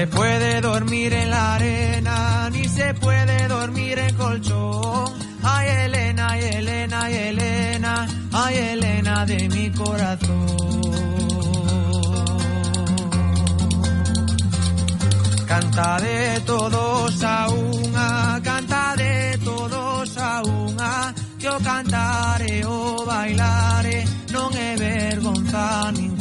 se puede dormir en la arena, ni se puede dormir en colchón. Ay, Elena, ay, Elena, ay, Elena, ay, Elena de mi corazón. Canta de todos a unha, canta de todos a unha, que o cantare o bailare non é vergonza.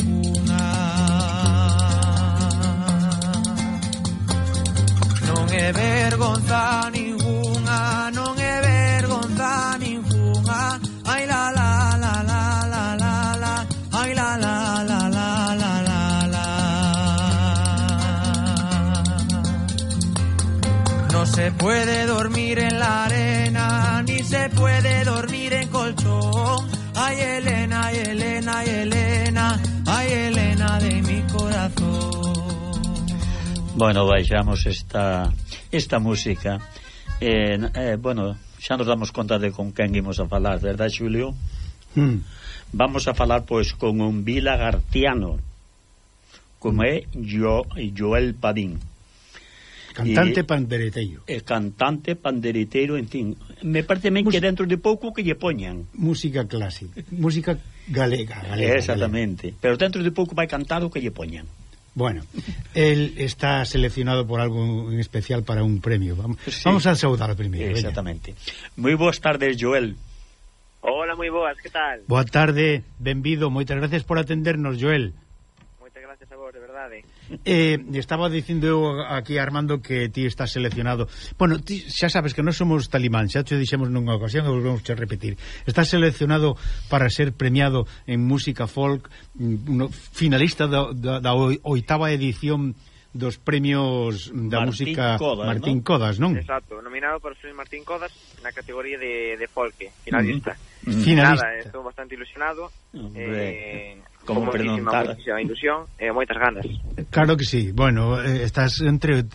Puede dormir en la arena, ni se puede dormir en colchón. Ay Elena, ay Elena, ay Elena, ay Elena de mi corazón. Bueno, baixamos esta esta música eh, eh, bueno, xa nos damos conta de con quen imos a falar, verdad, Xulio? Mm. Vamos a falar pois con un vilagartiano como é jo, Joel Padín Cantante pandereteiro. É cantante pandereteiro, en fin. Me parece ben que dentro de pouco que lle poñan. Música clásica, música galega. galega Exactamente. Galega. Pero dentro de pouco vai cantar o que lle poñan. Bueno, él está seleccionado por algo en especial para un premio. Vamos, sí. vamos a saudar primeiro. Exactamente. Veña. Moi boas tardes, Joel. Hola, moi boas, que tal? Boa tarde, benvido. Moitas gracias por atendernos, Joel de verdade. Eh, estaba dicindo eu aquí Armando que ti estás seleccionado. Bueno, ti xa sabes que non somos talimán, xa te dixemos nunha ocasión e volvemos a repetir. Estás seleccionado para ser premiado en música folk, mm, uno, finalista da, da, da oitava edición dos premios da Martín música Codas, Martín ¿no? Codas, non? Exacto, nominado para os Martín Codas na categoría de, de folke, finalista. Mm. Finalista. Nada, estou bastante ilusionado. Hombre. Eh, como con muchísima, muchísima ilusión e moitas ganas. Claro que sí. Bueno, eh, estás entre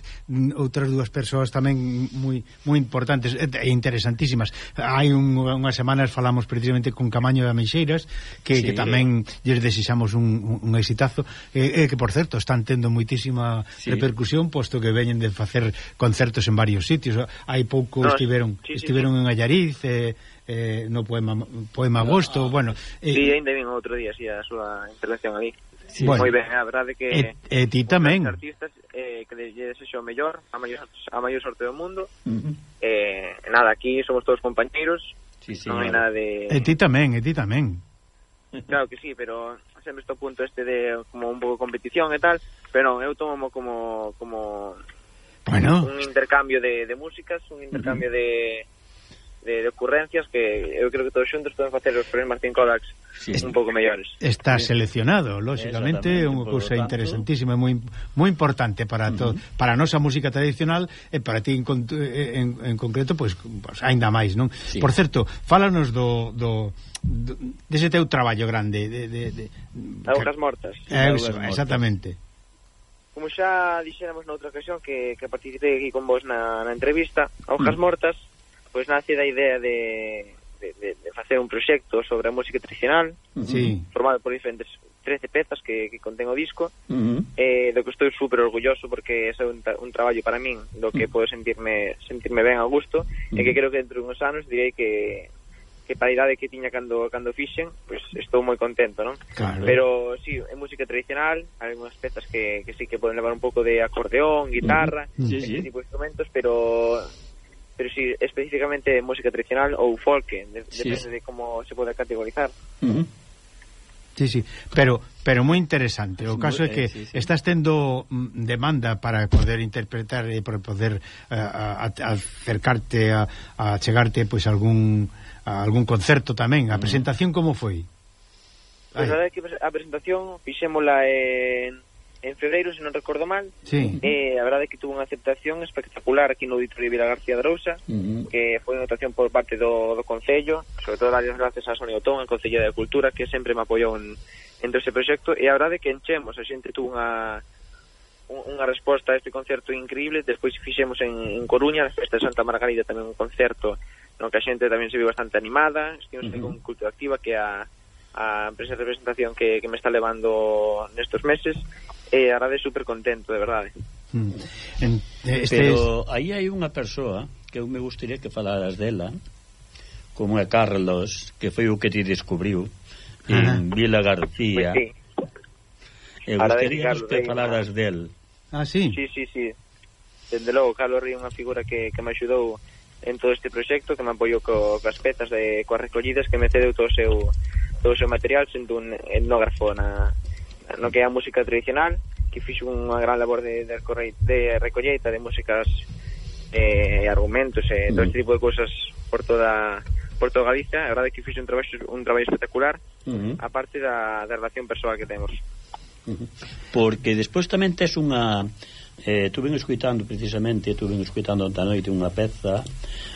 outras dúas persoas tamén moi moi importantes e interesantísimas. Hai un, unhas semanas falamos precisamente con Camaño de Ameixeiras, que, sí. que tamén lles desixamos un, un exitazo, e, e que, por certo, están tendo moitísima sí. repercusión, posto que veñen de facer concertos en varios sitios. Hai pouco no, estiveron sí, sí, estiveron sí. en Allariz, e, eh, no poema poema agosto, ah, bueno, eh, Sí, ainda vin outro día así a súa intervención ali. Sí, bueno, moi ben, a verdade que e, e ti tamén artistas eh, que lle desexo o mellor, a maior a maior sorte do mundo. Uh -huh. Eh, nada, aquí somos todos compañeiros. Sí, sí, non hai nada de E ti tamén, e ti tamén. Claro que sí, pero sempre estou punto este de como un pouco competición e tal, pero non, eu tomo como como bueno. un intercambio de, de músicas, un intercambio uh -huh. de de, de ocurrencias que eu creo que todos xuntos podemos facer os premios Martín Kodax sí. un pouco mellores. Está sí. seleccionado, lógicamente, é unha cousa interesantísima, moi moi importante para uh -huh. to, para a nosa música tradicional e para ti en, en, en concreto, pois pues, aínda máis, non? Sí. Por certo, fálanos do, do dese de teu traballo grande de, de, de... Augas mortas. É, eh, iso, exactamente. Mortas como xa dixéramos noutra ocasión que, que participei aquí con vos na, na entrevista, Augas Hojas mm. Mortas pois nace da idea de, de, de, de facer un proxecto sobre a música tradicional, sí. formado por diferentes 13 pezas que, que contén o disco, uh -huh. eh, do que estou super orgulloso porque é un, tra un traballo para min, do que podo sentirme sentirme ben a gusto, uh -huh. e que creo que dentro de uns anos direi que que para a idade que tiña cando cando fixen, pois pues, estou moi contento, non? Claro. Pero si, sí, é música tradicional, hai unhas pezas que, que sí que poden levar un pouco de acordeón, guitarra, uh -huh. sí, sí. tipo de instrumentos, pero pero si sí, especificamente música tradicional ou folk, eh, de, sí. depende de como se pode categorizar. Uh -huh. Sí, sí, pero pero moi interesante. O caso é eh, que sí, sí. estás tendo mm, demanda para poder interpretar e para poder uh, a, a acercarte a, a chegarte pois algún a algún concerto tamén. A mm. presentación como foi? Pois pues, a, que a presentación fixémola en en febreiro, se non recordo mal, sí. eh, a verdade é que tuvo unha aceptación espectacular aquí no Auditorio Vila García de Rousa, uh -huh. que foi unha votación por parte do, do Concello, sobre todo darle as gracias a Sonia Otón, a Concellera de Cultura, que sempre me apoiou en, en ese proxecto, e a verdade é que enchemos, a xente tuvo unha unha resposta a este concerto increíble despois fixemos en, en Coruña na festa de Santa Margarida tamén un concerto no que a xente tamén se viu bastante animada estivemos uh -huh. con uh-huh. Cultura Activa que a, a empresa de representación que, que me está levando nestos meses e arade super contento, de verdade. Mm. En, eh, este Pero aí hai unha persoa que eu me gustaría que falaras dela, como é Carlos, que foi o que ti descubriu, en. Vila García. Pues sí. E gustaríamos que eh. falaras del. Ah, sí? Sí, sí, sí. Dende logo, Carlos Rey é unha figura que, que me axudou en todo este proxecto, que me apoiou co, coas pezas, de, coas recollidas, que me cedeu todo o seu, todo o seu material, sendo un etnógrafo na, no que é a música tradicional que fixo unha gran labor de, de, de recolleita de músicas eh, argumentos e eh, todo mm. este tipo de cousas por toda por toda Galicia. A verdade que fixo un traballo, un traballo espectacular uh -huh. a parte da, da relación persoal que temos. Porque despois tamén tes unha eh, tuve escuitando precisamente tuve escuitando anta noite unha peza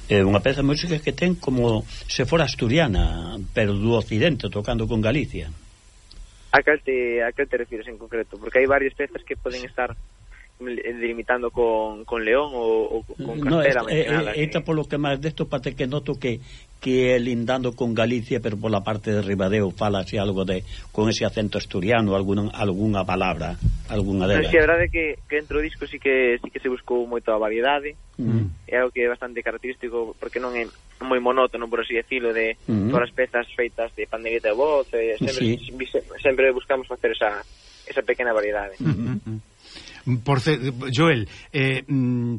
eh, unha peza música que ten como se fora asturiana pero do occidente tocando con Galicia a cal te, a cal te refires en concreto? Porque hai varias pezas que poden estar mm, eh, delimitando con, con León ou, ou con Castela. No, é, é, é, é, polo que máis desto para que noto que que é lindando con Galicia, pero pola parte de Ribadeo fala así algo de con ese acento asturiano, alguna alguna palabra, algunha delas. Pero si a verdade é que, que entre o disco sí que sí que se buscou moito a variedade. Mm. É algo que é bastante característico porque non é moi monótono, por así decirlo, de mm. todas as pezas feitas de pandegueta de voz, e sempre, sí. sempre buscamos facer esa, esa pequena variedade. Mm -hmm. Por Joel, eh, mm,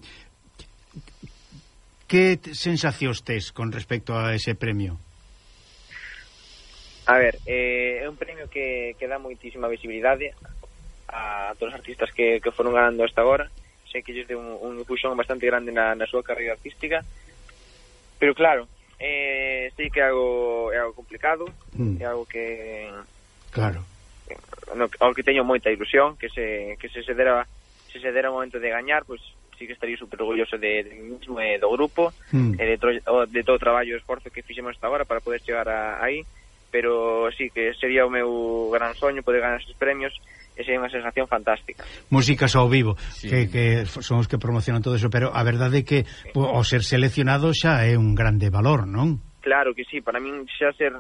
que sensacións tes con respecto a ese premio? A ver, eh, é un premio que, que dá moitísima visibilidade a todos os artistas que, que foron ganando hasta agora. Sei que lles deu un, un puxón bastante grande na, na súa carreira artística. Pero claro, eh, sei que é algo, é algo complicado, mm. é algo que... Claro. No, ao que teño moita ilusión, que se, que se, se dera se se dera o momento de gañar, pois pues, sí que estaría super orgulloso de, de mí mismo e do grupo, mm. e de, tro, de todo o traballo e esforzo que fixemos hasta agora para poder chegar a, aí, pero sí que sería o meu gran soño poder ganar esos premios e sería unha sensación fantástica. Músicas ao vivo, sí. que, que son os que promocionan todo eso, pero a verdade é que ao ser seleccionado xa é un grande valor, non? Claro que sí, para min xa ser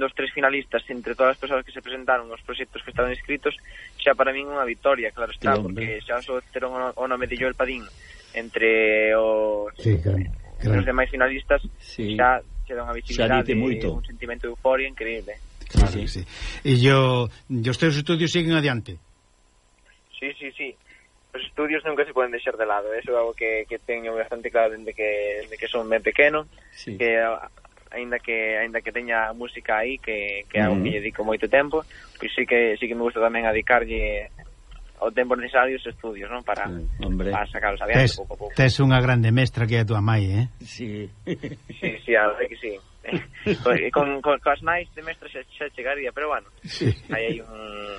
dos tres finalistas entre todas as persoas que se presentaron os proxectos que estaban inscritos xa para min unha victoria, claro está, sí, porque xa só ter o nome de Joel Padín entre os, sí, claro, claro. os demais finalistas sí. xa xa dá unha visibilidade moito. un sentimento de euforia increíble claro, sí, que sí. e yo, e os teus estudios siguen adiante sí, sí, sí os estudios nunca se poden deixar de lado, eso é algo que, que teño bastante claro dende que, dende que son ben pequeno, sí. que aínda que aínda que teña música aí que, que é algo mm. que lle dedico moito tempo, pois sí que sí que me gusta tamén adicarlle o tempo necesario os estudios, non? Para, Hombre. para sacarlos adiante tes, pouco a pouco. Tes unha grande mestra que é a tua mãe, eh? Sí. sí, sí, a verdade que sí. Pois, con, con, con as nais de mestra xa, xa chegaría, pero bueno, sí. Aí hai un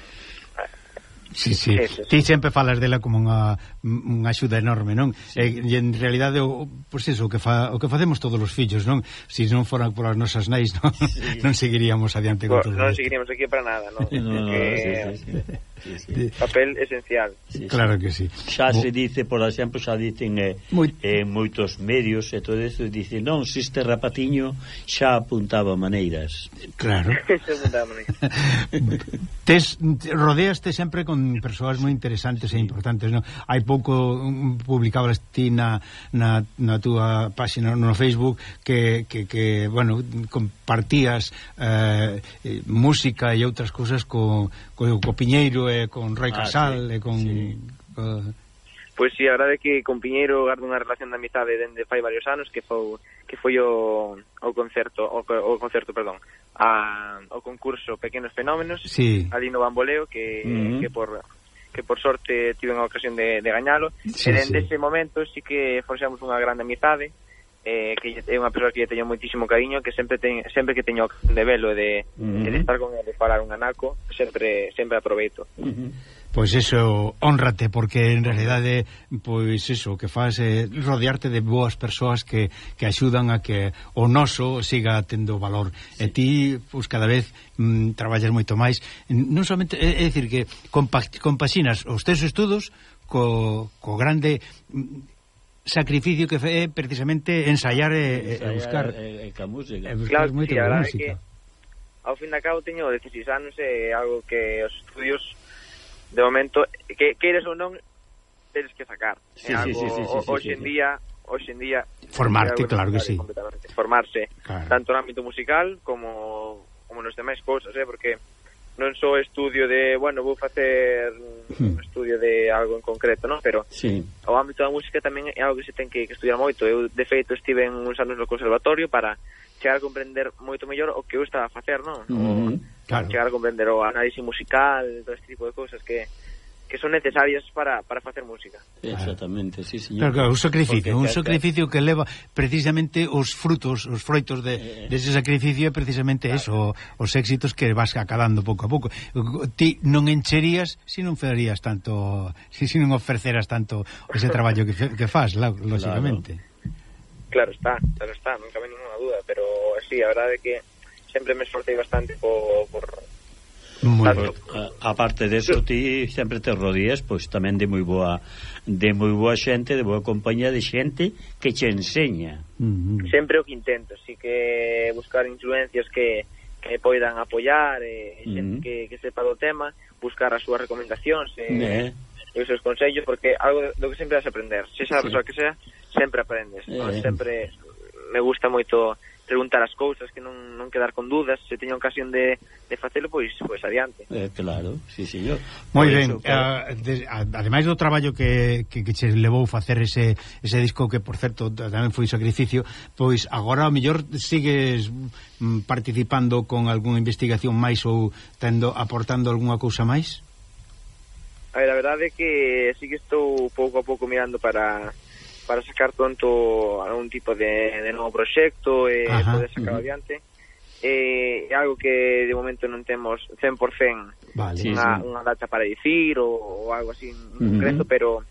Sí, sí. Ti sempre falas dela como unha unha axuda enorme, non? Sí. E, e en realidade o pois pues eso, o que fa, o que facemos todos os fillos, non? Se si non foran polas nosas nais, non, sí. non seguiríamos adiante con todo. Non seguiríamos aquí para nada, non? no, no, que... sí, sí, sí sí, sí. Papel esencial. Sí, claro sí. que sí. Xa Bo... se dice, por exemplo, xa dicen eh, Moi... eh, moitos medios e todo eso, dice, non, se este rapatiño xa apuntaba maneiras. Claro. Tes, rodeaste sempre con persoas moi interesantes sí. e importantes, non? Hai pouco mm, publicabas ti na, na, na túa páxina no Facebook que, que, que bueno, compartías eh, eh música e outras cousas co, co, co Piñeiro e con Roi ah, Casal sí, e con... Sí. Co... Pois pues, sí, a verdade é que con Piñeiro gardo unha relación de amizade dende fai varios anos que foi que foi o, o concerto o, o concerto, perdón, a, o concurso Pequenos Fenómenos sí. ali no Bamboleo que, mm -hmm. que por que por sorte tiven a ocasión de, de gañalo sí, e dende sí. ese momento sí que forxamos unha grande amizade eh, que é unha persoa que lle teño moitísimo cariño que sempre ten, sempre que teño de velo de, uh -huh. de estar con ele falar un anaco sempre sempre aproveito uh -huh. Pois eso, honrate, porque en realidade, pois eso, que faz eh, rodearte de boas persoas que, que axudan a que o noso siga tendo valor. Sí. E ti, pois cada vez mm, traballas moito máis, non somente, é, é dicir, que compaxinas os teus estudos co, co grande mm, sacrificio que é precisamente ensayar e, ensaiar e buscar e, e, que música. E buscar claro, moito sí, a música. Que, ao fin da cabo teño 16 anos e algo que os estudios de momento que queres ou non tenes que sacar. Sí, algo, sí, sí, sí, sí, hoxe en sí, sí. día hoxe en día formarte, claro que sí. Formarse claro. tanto no ámbito musical como como nos demais cousas, eh, porque non só estudio de, bueno, vou facer un hmm. estudio de algo en concreto, non? Pero sí. o ámbito da música tamén é algo que se ten que, que estudiar moito. Eu, de feito, estive en uns anos no conservatorio para chegar a comprender moito mellor o que eu estaba a facer, non? Mm, claro. Chegar a comprender o análise musical, todo este tipo de cousas que que son necesarias para, para facer música. Exactamente, sí, señor. Claro, claro, un sacrificio, Porque, un sacrificio que leva precisamente os frutos, os froitos de, eh, dese sacrificio é precisamente claro. eso, os éxitos que vas acabando pouco a pouco. Ti non encherías se si non farías tanto, se si, non ofreceras tanto ese traballo que, que faz, lá, claro. lógicamente. Claro está, claro está, non cabe ninguna duda, pero sí, a verdade é que sempre me esforcei bastante por, por moi parte eh, aparte eso, ti sempre te rodías pois tamén de moi boa de moi boa xente, de boa compañía de xente que che enseña. Uh -huh. Sempre o que intento, así que buscar influencias que que poidan apoiar e, e xente uh -huh. que, que sepa do tema, buscar as súas recomendacións e, eh. e os seus consellos porque algo do que sempre vas a aprender, se xa a sí. persoa que sea, sempre aprendes, eh. non sempre me gusta moito preguntar as cousas, que non, non quedar con dudas, se teña ocasión de, de facelo, pois, pois adiante. Eh, claro, sí, señor. Moi ben, claro. Eh, ademais do traballo que, que, que che levou facer ese, ese disco, que, por certo, tamén foi sacrificio, pois agora, ao mellor, sigues mm, participando con algunha investigación máis ou tendo aportando algunha cousa máis? A ver, a verdade é que sí que estou pouco a pouco mirando para para sacar pronto algún tipo de, de novo proxecto e eh, Ajá, poder sacar uh -huh. adiante é eh, algo que de momento non temos 100% vale, unha, sí, sí. unha data para dicir ou, ou algo así uh -huh. concreto, pero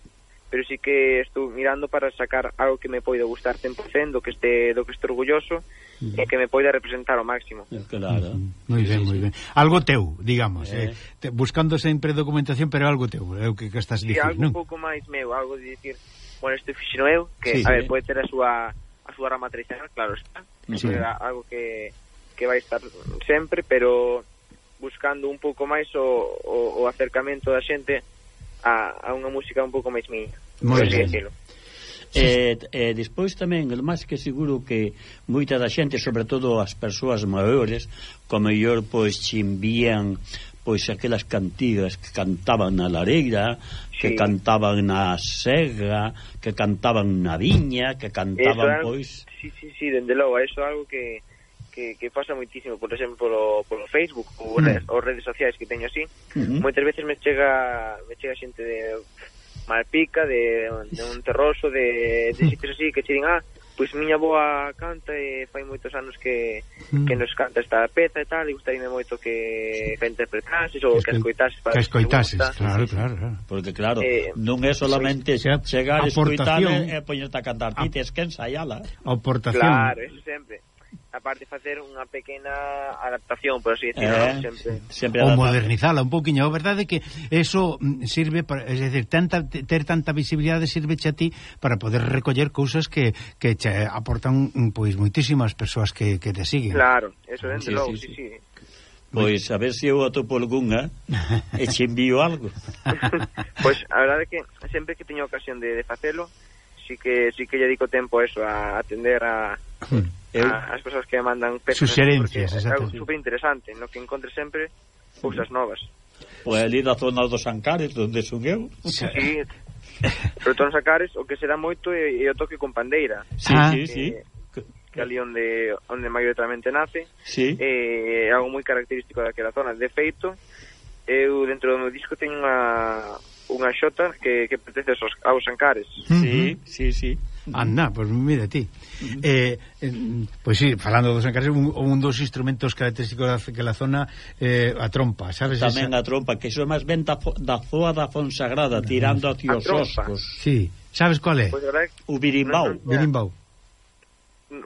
pero sí que estou mirando para sacar algo que me poida gustar 100% do que este do que estou orgulloso e que me poida representar ao máximo. Claro. Moi ben, moi ben. Algo teu, digamos, eh. eh te, buscando sempre documentación, pero algo teu, é o que, que estás dicir, sí, algo non? un pouco máis meu, algo de dicir bueno, isto fixino eu, que, sí, a ver, sí. pode ter a súa, a súa rama tradicional, claro está, sí. é algo que, que vai estar sempre, pero buscando un pouco máis o, o, o acercamento da xente a, a unha música un pouco máis miña. Moi ben. E, e eh, eh, despois tamén, el máis que seguro que moita da xente, sobre todo as persoas maiores, como mellor pois che envían pois aquelas cantigas que cantaban na lareira, sí. que cantaban na sega, que cantaban na viña, que cantaban eso, pois Sí, sí, sí, dende logo, eso é algo que que, que pasa moitísimo, por exemplo, polo, polo Facebook ou mm. redes, redes sociais que teño así. Uh. Moitas veces me chega me chega xente de Malpica, de, de un terroso, de, de sitios así que che din, ah, Pois miña boa canta e fai moitos anos que, mm. que nos canta esta peza e tal, e gustaríame moito que a interpretases ou que, que escoitases para que escoitases, claro, claro, claro. Porque claro, eh, non é solamente sois... chegar escoitar e, e poñerte a cantar, ti tes tens que ensaiala. A aportación. Claro, eso sempre aparte de facer unha pequena adaptación, por así decirlo, eh, sempre. sempre ou modernizala un pouquiño. A verdade é que eso mm, sirve para, es decir, tanta, ter tanta visibilidade sirve a ti para poder recoller cousas que, que che aportan mm, pois moitísimas persoas que, que te siguen. Claro, eso dende sí, logo, sí, sí. sí. Pois a ver se eu atopo algunha e che envío algo. pois a verdade é que sempre que teño ocasión de, de facelo, si que si que lle dedico tempo a eso a atender a eu... a, as persoas que mandan pesos suxerencias, é algo super interesante no que encontre sempre cousas novas. Pois ali da zona dos Ancares, onde son eu. Sí, Pero todos Ancares o que será moito é, é o toque con pandeira. Sí, ah, sí, sí. Eh, que ali onde, onde maioritariamente nace. Sí. é, é algo moi característico daquela zona. De feito eu dentro do meu disco teño unha unha xota que, que pertence aos, aos Ancares. Sí, sí, sí. Anda, pois pues, mira ti. Eh, eh, pois pues, sí, falando dos encares, un, un dos instrumentos característicos daquela que la zona eh, a trompa, sabes? Tamén esa? a trompa, que iso é máis ben da, da zoa da Fonsagrada, tirando hacia os oscos. Sí, sabes cual é? Pois, o birimbau. No, no, birimbau.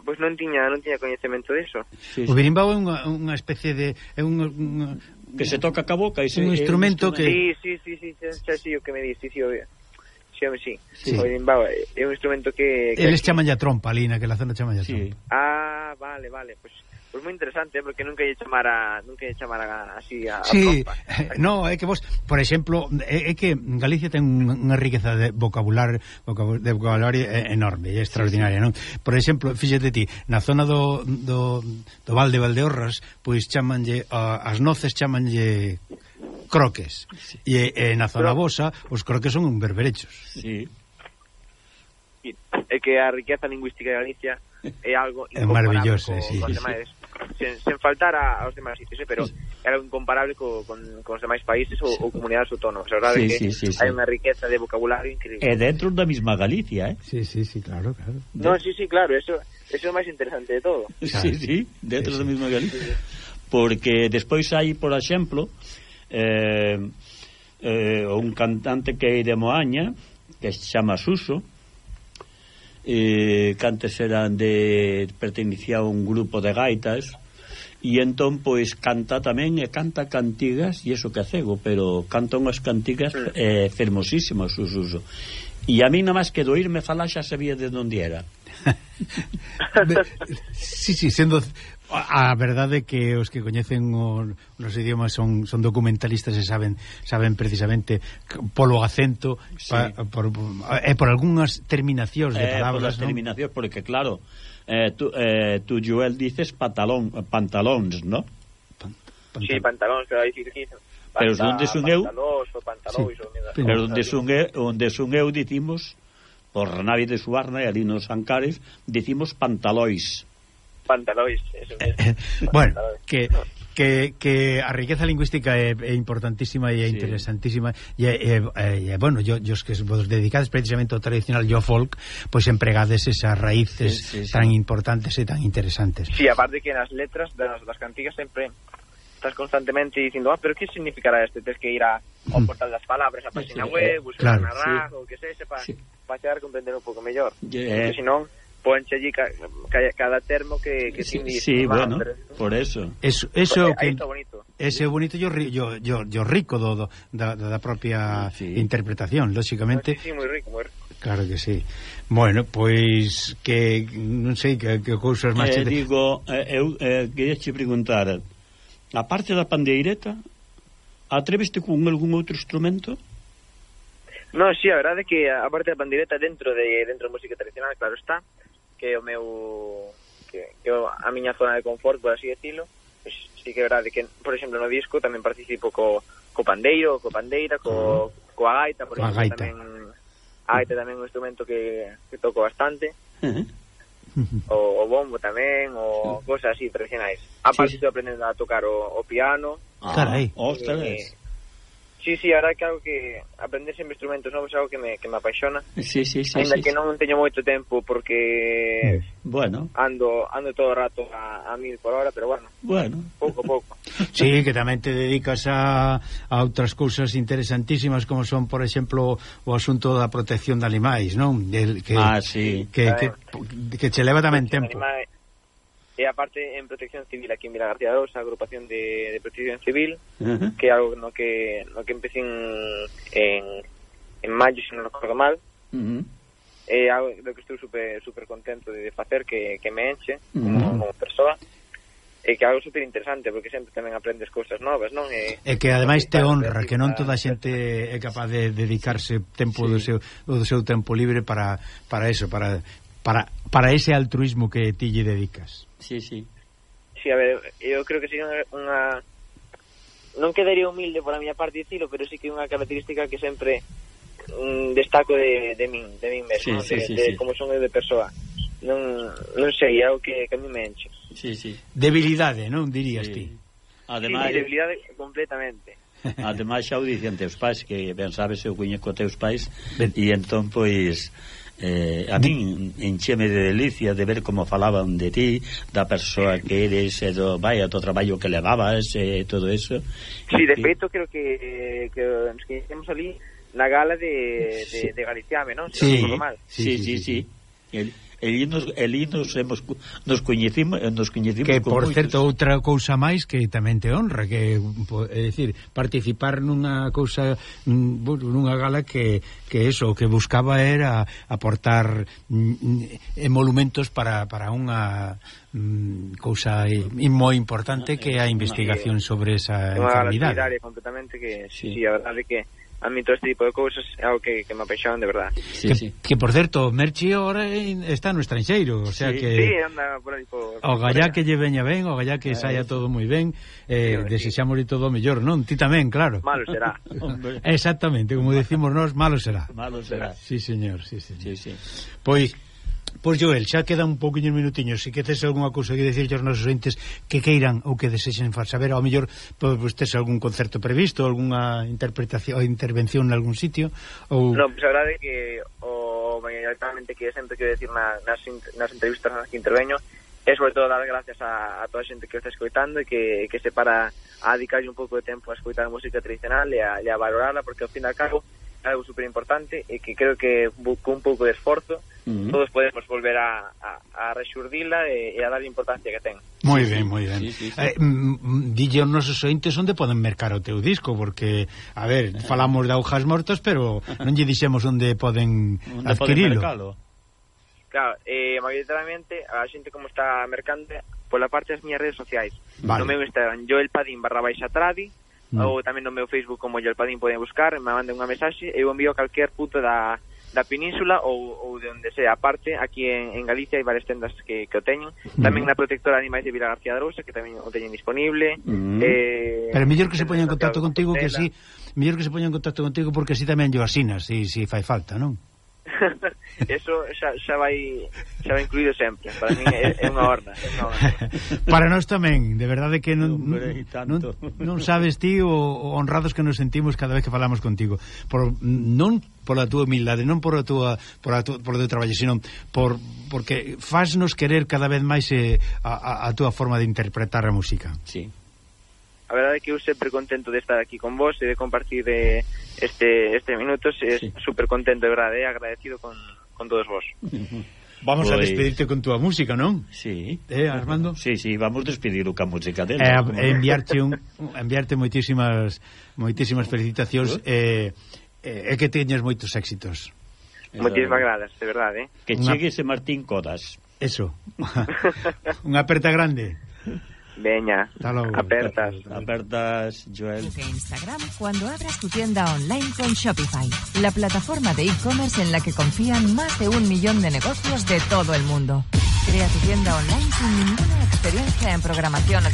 Pois non tiña, non tiña coñecemento diso. Sí, sí. O birimbau é unha, unha especie de é un, un que se toca ca boca e se, un instrumento, un instrumento que Sí, sí, sí, sí, xa, xa, sí, xa, xa, xa, xa, sí, sí, xa, sí, Xiome, sí. sí. O berimbau É un instrumento que... que Eles aquí... chaman a trompa, ali, naquela zona chaman a sí. trompa. Ah, vale, vale. Pois pues, pues moi interesante, eh, porque nunca lle chamara, nunca lle chamara así a, sí. a trompa. no, é que vos, por exemplo, é, é que Galicia ten unha riqueza de vocabular, de vocabulario enorme, é extraordinaria, sí, sí. non? Por exemplo, fíxate ti, na zona do, do, do Val de Valdeorras, pois chamanlle, as noces chamanlle croques. Sí. E, e na zona vosa os croques son un berberechos. Sí. É que a riqueza lingüística de Galicia é algo é maravilloso, co, sí, co sí. Demais, sen, sen faltar a, aos demais sitios, eh, pero é algo incomparable co, con, con os demais países ou, ou comunidades autónomas. A verdade sí, que sí, sí, hai sí. unha riqueza de vocabulario increíble. É dentro da mesma Galicia, eh? Sí, sí, sí, claro, claro. No, sí, sí, claro, eso, eso é o máis interesante de todo. Claro. Sí, sí, dentro sí, sí. da mesma Galicia. Sí, sí. Porque despois hai, por exemplo, eh, eh, un cantante que é de Moaña que se chama Suso eh, que antes eran de pertenecía a un grupo de gaitas e entón pois canta tamén e canta cantigas e iso que cego pero canta unhas cantigas eh, fermosísimas o Suso. E a mí nada máis que doir me falar xa sabía de onde era sí, sí, sendo a verdade que os que coñecen os, os idiomas son, son documentalistas e saben saben precisamente polo acento sí. pa, por, e por algunhas terminacións de eh, palabras, por non? terminacións porque claro, eh, tú, eh, tú Joel dices pantalón, pantalóns, ¿no? Pan, pantal... Sí, pantalóns, pero aí Pero onde son eu? Pantalóns, pantalóns, sí. Pero onde son eu, onde son eu dicimos Ornavi de Subarna e ali nos Ancares decimos pantalois. Pantalois, eso eh, mesmo. Eh, bueno, pantalois. que que, que a riqueza lingüística é, é importantísima e é sí. interesantísima e, e, e bueno, yo, yo os que vos dedicades precisamente ao tradicional yo folk pois empregades esas raíces sí, sí, sí. tan importantes e tan interesantes Si, sí, aparte que nas letras das, das cantigas sempre estás constantemente dicindo ah, pero que significará este? Tens que ir a, ao mm. portal das palabras, a página sí, web, buscar claro, narrar, sí. o que sexe para... Sí pa chegar a comprender un pouco mellor. Yeah. Porque eh. senón ponche allí ca, ca, cada termo que, que sí, sí, sí bueno, pero... por eso. Eso, eso Porque que, está bonito. Ese é bonito yo, yo, yo, yo rico do, do, da, da propia sí. interpretación, lógicamente Sí, sí, moi rico, moi rico. Claro que sí. Bueno, pois que non sei que, que cousas máis eh, te... digo, eh, eu eh, queria che preguntar a parte da pandeireta atreveste con algún outro instrumento? No, si, sí, a verdade é que a parte da pandireta dentro de dentro da música tradicional, claro está, que é o meu que, que a miña zona de confort, por así decirlo, pues, sí que é verdade que, por exemplo, no disco tamén participo co, co pandeiro, co pandeira, co, ah. coa gaita, por exemplo, gaita. tamén a gaita tamén un instrumento que, que toco bastante. eh? o, o bombo tamén, o cosas así tradicionais. A parte sí. estou aprendendo a tocar o, o piano. Ah, Carai, ostras. Eh, Sí, sí, a que algo que aprender sempre instrumentos novos é algo que me, que me apaixona. Sí, sí, sí. Ainda sí, que sí. non teño moito tempo porque bueno, ando ando todo o rato a, a mil por hora, pero bueno. Bueno, pouco a pouco. sí, que tamén te dedicas a, a outras cousas interesantísimas como son, por exemplo, o asunto da protección de animais, non? Del, que, ah, sí. Que, que, que, que che leva tamén tempo. Animais, E aparte en protección civil aquí en Vila García de Osa, agrupación de, de protección civil, uh -huh. que é algo no que no que empecé en, en, en maio, se non recordo mal. Uh -huh. É algo do que estou super, super contento de facer, que, que me enche uh -huh. como, como persoa e que é algo super interesante porque sempre tamén aprendes cousas novas, non? E, e que ademais te honra, que non toda a xente é capaz de dedicarse tempo sí. do seu do seu tempo libre para para eso, para para, para ese altruismo que ti lle dedicas. Sí, sí. Sí, a ver, eu creo que sería unha non quedaría humilde por a miña parte dicilo, pero sí que é unha característica que sempre mm, destaco de, de min, de min mesmo, sí, sí, de, sí, de sí. como son eu de persoa. Non, non sei, é algo que, que a mí me enche. Sí, sí. Debilidade, non dirías sí. ti? Ademais, sí, debilidade completamente. Ademais xa o dicen teus pais que ben sabes eu coñeco teus pais ben. e entón pois eh, a min encheme de delicia de ver como falaban de ti da persoa que eres e do, vai, do traballo que levabas e todo eso Si, sí, de feito, creo que, que nos quedemos ali na gala de, de, sí. de Galiciame, non? Si, sí, si sí, sí, sí, sí. sí. El, e nos, e nos, hemos, nos coñecimos, eh, nos coñecimos Que, por moitos. certo, outra cousa máis que tamén te honra, que, é dicir, participar nunha cousa, nunha gala que, que eso, que buscaba era aportar emolumentos para, para unha cousa moi importante que é a investigación sobre esa enfermidade. É completamente que, sí. sí, a verdade que a mí todo este tipo de cousas é algo que, que me apaixonan de verdade. Sí, que, sí. que por certo, Merchi ahora está no estranxeiro, o sea sí, que Sí, anda por aí por, O gallá que lle veña ben, o gallá que ah, saia todo moi ben, eh sí, desexamos sí. todo o mellor, non? Ti tamén, claro. Malo será. Exactamente, como decimos nós, malo será. Malo será. Sí, señor, sí, señor. Sí, sí. Pois Pois Joel, xa queda un pouquinho minutiños se que tes algunha cousa que dicirlle aos nosos entes que queiran ou que desexen far saber ao mellor pois tes algún concerto previsto algunha interpretación ou intervención en algún sitio ou... Non, pois verdade agrade que o maioritariamente que sempre quero decir na, nas, nas entrevistas nas que interveño É sobre todo dar gracias a, a toda a xente que o está escoitando e que, que se para a dedicarlle un pouco de tempo a escoitar a música tradicional e a, e a valorarla porque ao fin e al cabo é algo super importante e que creo que con un pouco de esforzo -huh. todos podemos volver a, a, a rexurdila e, e a dar importancia que ten. Moi ben, moi ben. Sí, sí, sí. Eh, dille aos nosos ointes onde poden mercar o teu disco, porque, a ver, eh. falamos de aujas mortas, pero non lle dixemos onde poden onde adquirilo. Poden claro, eh, maioritariamente a xente como está mercando pola parte das miñas redes sociais. Vale. No meu Instagram, joelpadín barra baixa tradi, mm. ou tamén no meu Facebook como joelpadín poden buscar, me manden unha mensaxe, eu envío a calquer punto da da Península ou, ou de onde sea. Aparte, aquí en, en Galicia hai varias tendas que, que o teñen. Tamén na protectora de animais de Vila García de Arousa que tamén o teñen disponible. Mm. eh, pero mellor que se poña en contacto contigo que si mellor que se poña en contacto contigo porque así tamén yo asinas, si, si fai falta, non? eso xa, xa vai xa vai incluído sempre. Para min é, é unha horna, é unha horna. Para nós tamén, de verdade que non non, non, non sabes ti o, o honrados que nos sentimos cada vez que falamos contigo. Por non pola túa humildade, non por a túa por a túa, por o teu traballo, sino por porque faznos querer cada vez máis eh, a, a, a túa forma de interpretar a música. Sí. A verdade é que eu sempre contento de estar aquí con vos e de compartir de este este minutos, é sí. super contento, de verdade, e agradecido con, con todos vos. Vamos pues... a pois- despedirte con túa música, non? Sí. Eh, Armando? Sí, sí, vamos despedir o ca música dela. Eh, eh, enviarte un enviarte moitísimas moitísimas felicitacións e eh, eh, que teñas moitos éxitos. Moitísimas gracias, de verdade. Eh? Que chegue ese Martín Codas. Eso. Unha aperta grande. Veña, Hasta apertas. Apertas, Joel. Facebook e Instagram cuando abras tu tienda online con Shopify, la plataforma de e-commerce en la que confían más de un millón de negocios de todo el mundo. Crea tu tienda online sin ninguna experiencia en programación.